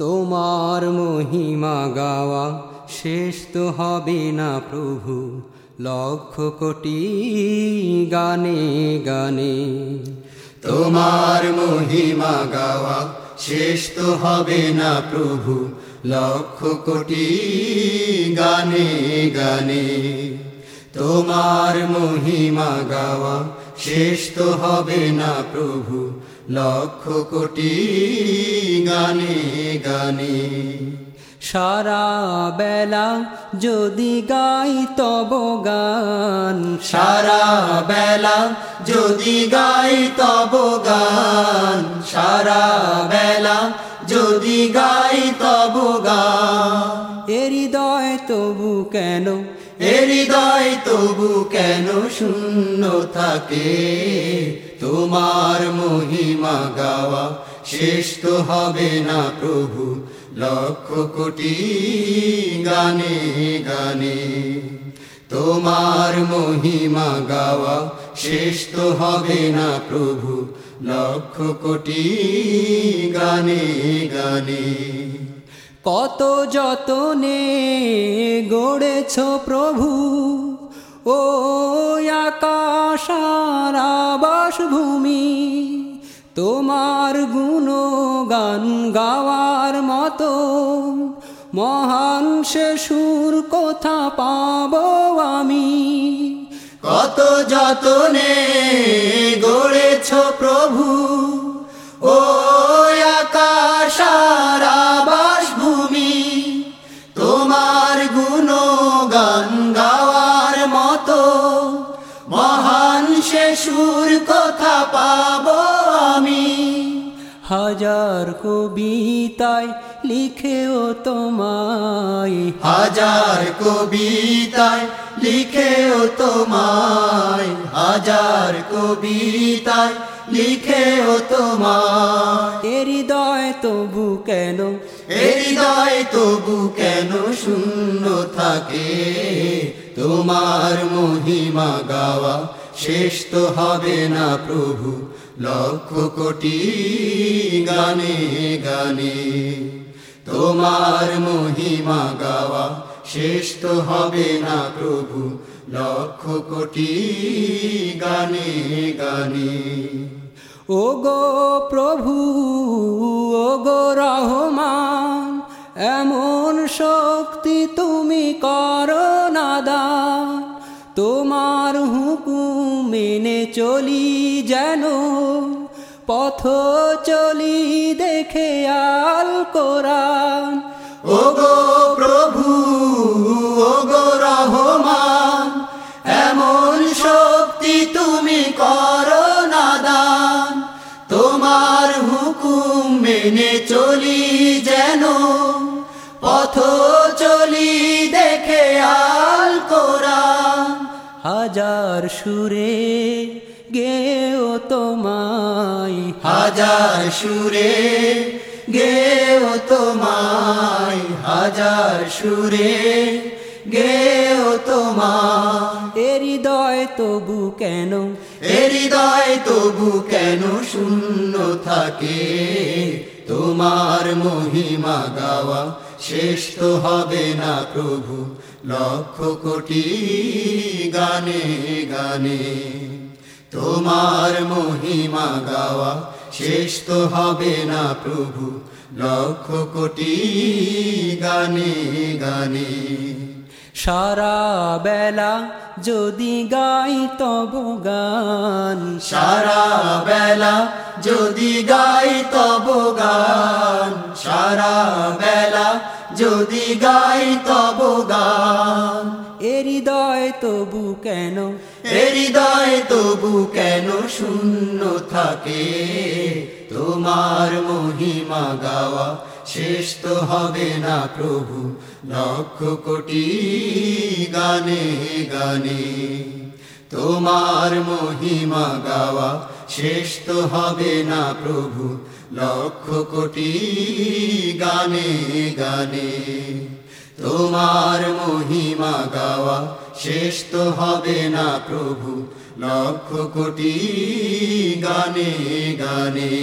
তোমার মহিমা গাওয়া শেষ তো হবে না প্রভু। লক্ষ কোটি গানে গানে। তোমার মহিমা গাওয়া শেষ তো হবে না প্রভু। লক্ষ কোটি গানে গানে। তোমার মহিমা গাওয়া শেষ তো হবে না প্রভু। লক্ষ কোটি গানে গানে। সারা বেলা যদি গাই তব গান। সারা বেলা যদি গাই তব গান। সারা বেলা যদি গাই তব গান। হৃদয় তবু কেন? হৃদয় তবু কেন শূন্য থাকে? তোমার মহিমা গাওয়া শেষ তো হবে না প্রভু। লক্ষ কোটি গানে গানে তোমার মহিমা গাওয়া শেষ তো হবে না প্রভু। লক্ষ কোটি গানে গানে কত যতনে গড়েছ প্রভু। ও আকাশার আবাস ভূমি তোমার গুণগান গাওয়ার মতো, মহান সে সুর কোথা পাব আমি। কত যতনে গড়েছ প্রভু সে সুর কথা পাব আমি। হাজার কবিতায় লিখেও তোমায়। হাজার কবিতায় লিখেও তোমায়। হাজার কবিতায় লিখেও তোমায়। হৃদয় তবু কেন? হৃদয় তবু কেন শূন্য থাকে? তোমার মহিমা গাওয়া শেষ তো হবে না প্রভু, লক্ষ কোটি গানে গানে। তোমার মহিমা গাওয়া শেষ তো হবে না প্রভু, লক্ষ কোটি গানে গানে। ও গো প্রভু ও গো রহমান, এমন শক্তি তুমি করো তোমার হুকুম মেনে চলি যেন, পথ চলি দেখে আল কোরআন। ও গো প্রভু ও গো রহমান, এমন শক্তি তুমি করো না দান। তোমার হুকুম মেনে চলি যেন, পথ চলি হাজার সুরে গেও তোমায়। হাজার সুরে গেও তোমায়। হাজার সুরে গেও তোমায়। এ হৃদয় তবু কেন? হৃদয় তবু কেন শূন্য থাকে? তোমার মহিমা গাওয়া শেষ তো হবে না প্রভু লক্ষ কোটি গানে গানে। তোমার মহিমা গাওয়া শেষ তো হবে না প্রভু লক্ষ কোটি গানে গানে। সারা বেলা যদি গাই তব গান। সারা বেলা যদি গাই তব গান। সারা বেলা যদি গাই তব গান। হৃদয় তবু কেন? হৃদয় তবু কেন শূন্য থাকে? তোমার মহিমা গাওয়া শেষ তো হবে না প্রভু। লক্ষ কোটি গানে গানে। তোমার মহিমা গাওয়া শেষ তো হবে না প্রভু, লক্ষ কোটি গানে গানে। তোমার মহিমা গাওয়া শেষ তো হবে না প্রভু, লক্ষ কোটি গানে গানে।